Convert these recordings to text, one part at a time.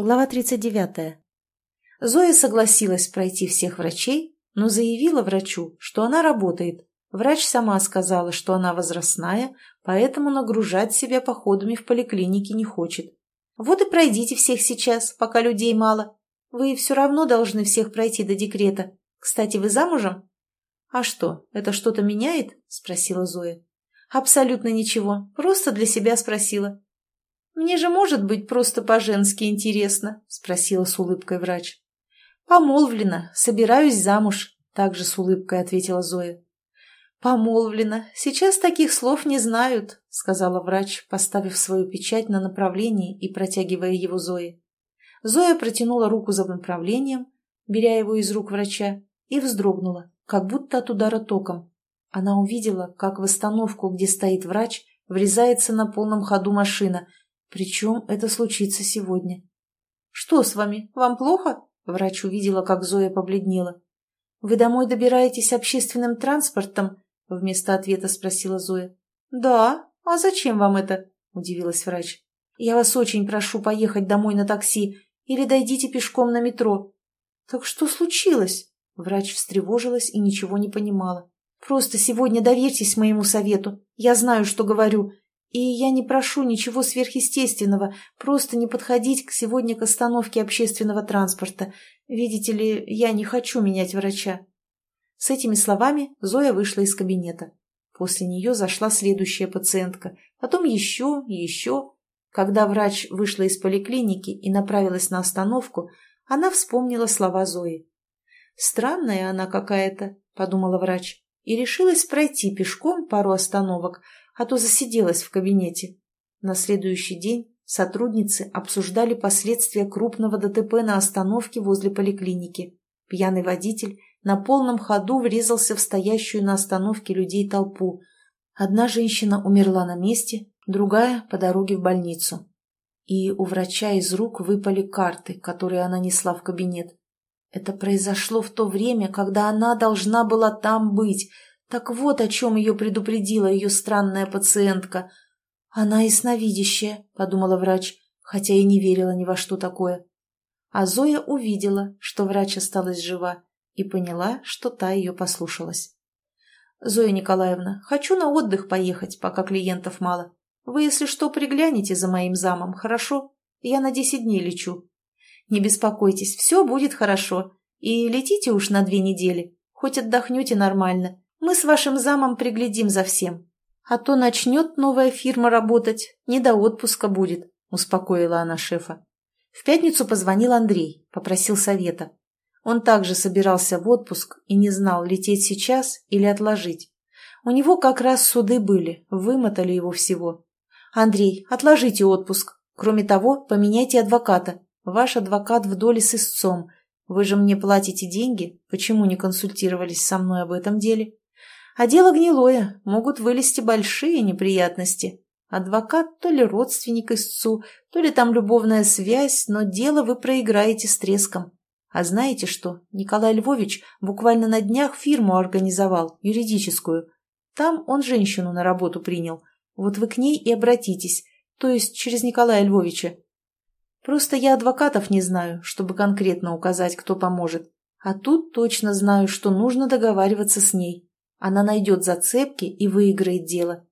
Глава 39. Зоя согласилась пройти всех врачей, но заявила врачу, что она работает. Врач сама сказала, что она возрастная, поэтому нагружать себя походами в поликлинике не хочет. Вот и пройдите всех сейчас, пока людей мало. Вы все равно должны всех пройти до декрета. Кстати, вы замужем? А что, это что-то меняет? Спросила Зоя. Абсолютно ничего, просто для себя спросила. «Мне же может быть просто по-женски интересно?» – спросила с улыбкой врач. «Помолвлена, собираюсь замуж», – также с улыбкой ответила Зоя. «Помолвлена. Сейчас таких слов не знают», — сказала врач, поставив свою печать на направлении и протягивая его Зое. Зоя протянула руку за направлением, беря его из рук врача, и вздрогнула, как будто от удара током. Она увидела, как в остановку, где стоит врач, врезается на полном ходу машина, причем это случится сегодня. «Что с вами? Вам плохо?» Врач увидела, как Зоя побледнела. «Вы домой добираетесь общественным транспортом?» Вместо ответа спросила Зоя. «Да. А зачем вам это?» Удивилась врач. «Я вас очень прошу поехать домой на такси или дойдите пешком на метро». «Так что случилось?» Врач встревожилась и ничего не понимала. «Просто сегодня доверьтесь моему совету. Я знаю, что говорю. И я не прошу ничего сверхъестественного, просто не подходить к сегодня к остановке общественного транспорта. Видите ли, я не хочу менять врача. С этими словами Зоя вышла из кабинета. После нее зашла следующая пациентка, потом еще еще. Когда врач вышла из поликлиники и направилась на остановку, она вспомнила слова Зои. «Странная она какая-то», — подумала врач, и решилась пройти пешком пару остановок, а то засиделась в кабинете. На следующий день сотрудницы обсуждали последствия крупного ДТП на остановке возле поликлиники. Пьяный водитель на полном ходу врезался в стоящую на остановке людей толпу. Одна женщина умерла на месте, другая – по дороге в больницу. И у врача из рук выпали карты, которые она несла в кабинет. Это произошло в то время, когда она должна была там быть – так вот о чем ее предупредила ее странная пациентка. Она ясновидящая, подумала врач, хотя и не верила ни во что такое. А Зоя увидела, что врач осталась жива, и поняла, что та ее послушалась. «Зоя Николаевна, хочу на отдых поехать, пока клиентов мало. Вы, если что, пригляните за моим замом, хорошо? Я на десять дней лечу. Не беспокойтесь, все будет хорошо. И летите уж на две недели, хоть отдохнете нормально. Мы с вашим замом приглядим за всем. А то начнет новая фирма работать, не до отпуска будет», — успокоила она шефа. В пятницу позвонил Андрей, попросил совета. Он также собирался в отпуск и не знал, лететь сейчас или отложить. У него как раз суды были, вымотали его всего. «Андрей, отложите отпуск. Кроме того, поменяйте адвоката. Ваш адвокат в доле с истцом. Вы же мне платите деньги, почему не консультировались со мной об этом деле?» А дело гнилое, могут вылезти большие неприятности. Адвокат то ли родственник истцу, то ли там любовная связь, но дело вы проиграете с треском. А знаете что, Николай Львович буквально на днях фирму организовал, юридическую. Там он женщину на работу принял. Вот вы к ней и обратитесь, то есть через Николая Львовича. Просто я адвокатов не знаю, чтобы конкретно указать, кто поможет. А тут точно знаю, что нужно договариваться с ней. Она найдет зацепки и выиграет дело.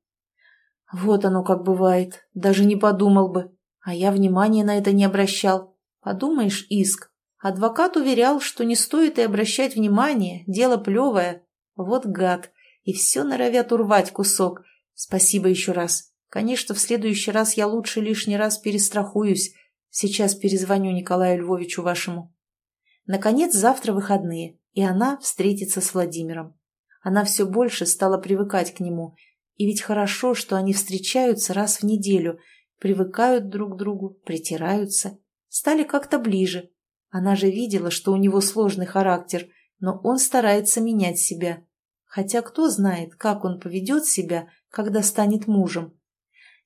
Вот оно как бывает. Даже не подумал бы. А я внимания на это не обращал. Подумаешь, иск. Адвокат уверял, что не стоит и обращать внимание, дело плевое. Вот гад. И все норовят урвать кусок. Спасибо еще раз. Конечно, в следующий раз я лучше лишний раз перестрахуюсь. Сейчас перезвоню Николаю Львовичу вашему. Наконец, завтра выходные, и она встретится с Владимиром. Она все больше стала привыкать к нему. И ведь хорошо, что они встречаются раз в неделю, привыкают друг к другу, притираются, стали как-то ближе. Она же видела, что у него сложный характер, но он старается менять себя. Хотя кто знает, как он поведет себя, когда станет мужем.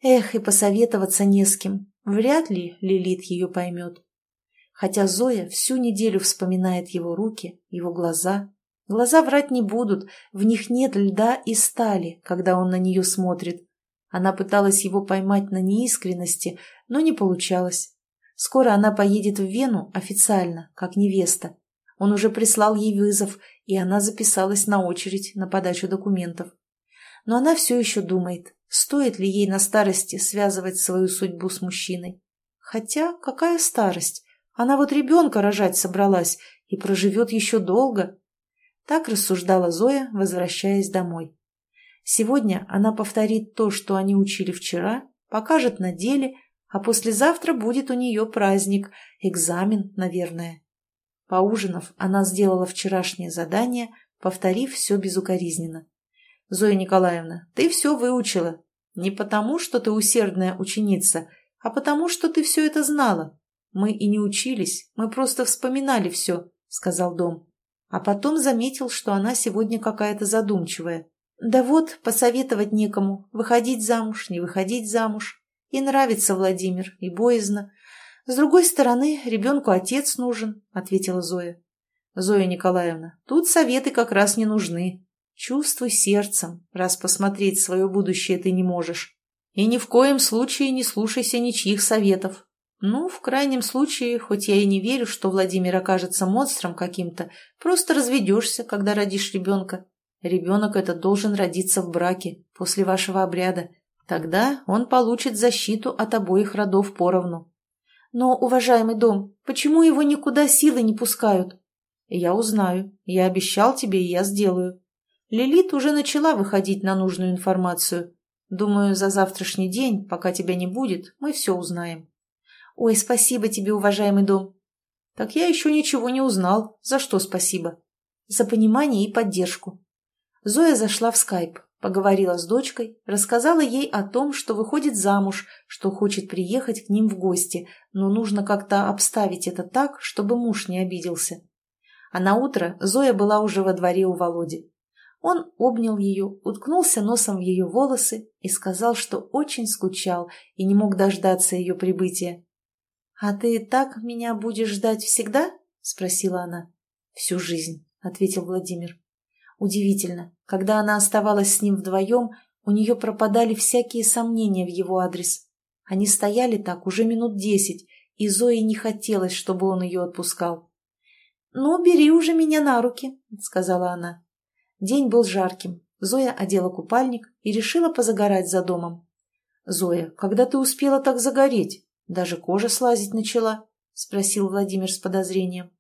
Эх, и посоветоваться не с кем. Вряд ли Лилит ее поймет. Хотя Зоя всю неделю вспоминает его руки, его глаза, Глаза врать не будут, в них нет льда и стали, когда он на нее смотрит. Она пыталась его поймать на неискренности, но не получалось. Скоро она поедет в Вену официально, как невеста. Он уже прислал ей вызов, и она записалась на очередь на подачу документов. Но она все еще думает, стоит ли ей на старости связывать свою судьбу с мужчиной. Хотя какая старость? Она вот ребенка рожать собралась и проживет еще долго. Так рассуждала Зоя, возвращаясь домой. Сегодня она повторит то, что они учили вчера, покажет на деле, а послезавтра будет у нее праздник, экзамен, наверное. Поужинав, она сделала вчерашнее задание, повторив все безукоризненно. «Зоя Николаевна, ты все выучила. Не потому, что ты усердная ученица, а потому, что ты все это знала. Мы и не учились, мы просто вспоминали все», — сказал Дом. А потом заметил, что она сегодня какая-то задумчивая. Да вот, посоветовать некому, выходить замуж, не выходить замуж. И нравится Владимир, и боязно. С другой стороны, ребенку отец нужен, ответила Зоя. Зоя Николаевна, тут советы как раз не нужны. Чувствуй сердцем, раз посмотреть свое будущее ты не можешь. И ни в коем случае не слушайся ничьих советов. Ну, в крайнем случае, хоть я и не верю, что Владимир окажется монстром каким-то, просто разведешься, когда родишь ребенка. Ребенок этот должен родиться в браке, после вашего обряда. Тогда он получит защиту от обоих родов поровну. Но, уважаемый дом, почему его никуда силы не пускают? Я узнаю. Я обещал тебе, и я сделаю. Лилит уже начала выходить на нужную информацию. Думаю, за завтрашний день, пока тебя не будет, мы все узнаем. Ой, спасибо тебе, уважаемый дом. Так я еще ничего не узнал. За что спасибо? За понимание и поддержку. Зоя зашла в скайп, поговорила с дочкой, рассказала ей о том, что выходит замуж, что хочет приехать к ним в гости, но нужно как-то обставить это так, чтобы муж не обиделся. А на утро Зоя была уже во дворе у Володи. Он обнял ее, уткнулся носом в ее волосы и сказал, что очень скучал и не мог дождаться ее прибытия. «А ты так меня будешь ждать всегда?» — спросила она. «Всю жизнь», — ответил Владимир. Удивительно, когда она оставалась с ним вдвоем, у нее пропадали всякие сомнения в его адрес. Они стояли так уже минут десять, и Зое не хотелось, чтобы он ее отпускал. «Ну, бери уже меня на руки», — сказала она. День был жарким. Зоя одела купальник и решила позагорать за домом. «Зоя, когда ты успела так загореть? Даже кожа слазить начала?» — спросил Владимир с подозрением.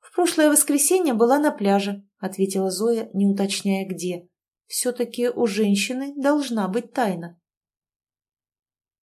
«В прошлое воскресенье была на пляже ответила Зоя, не уточняя где. Все-таки у женщины должна быть тайна.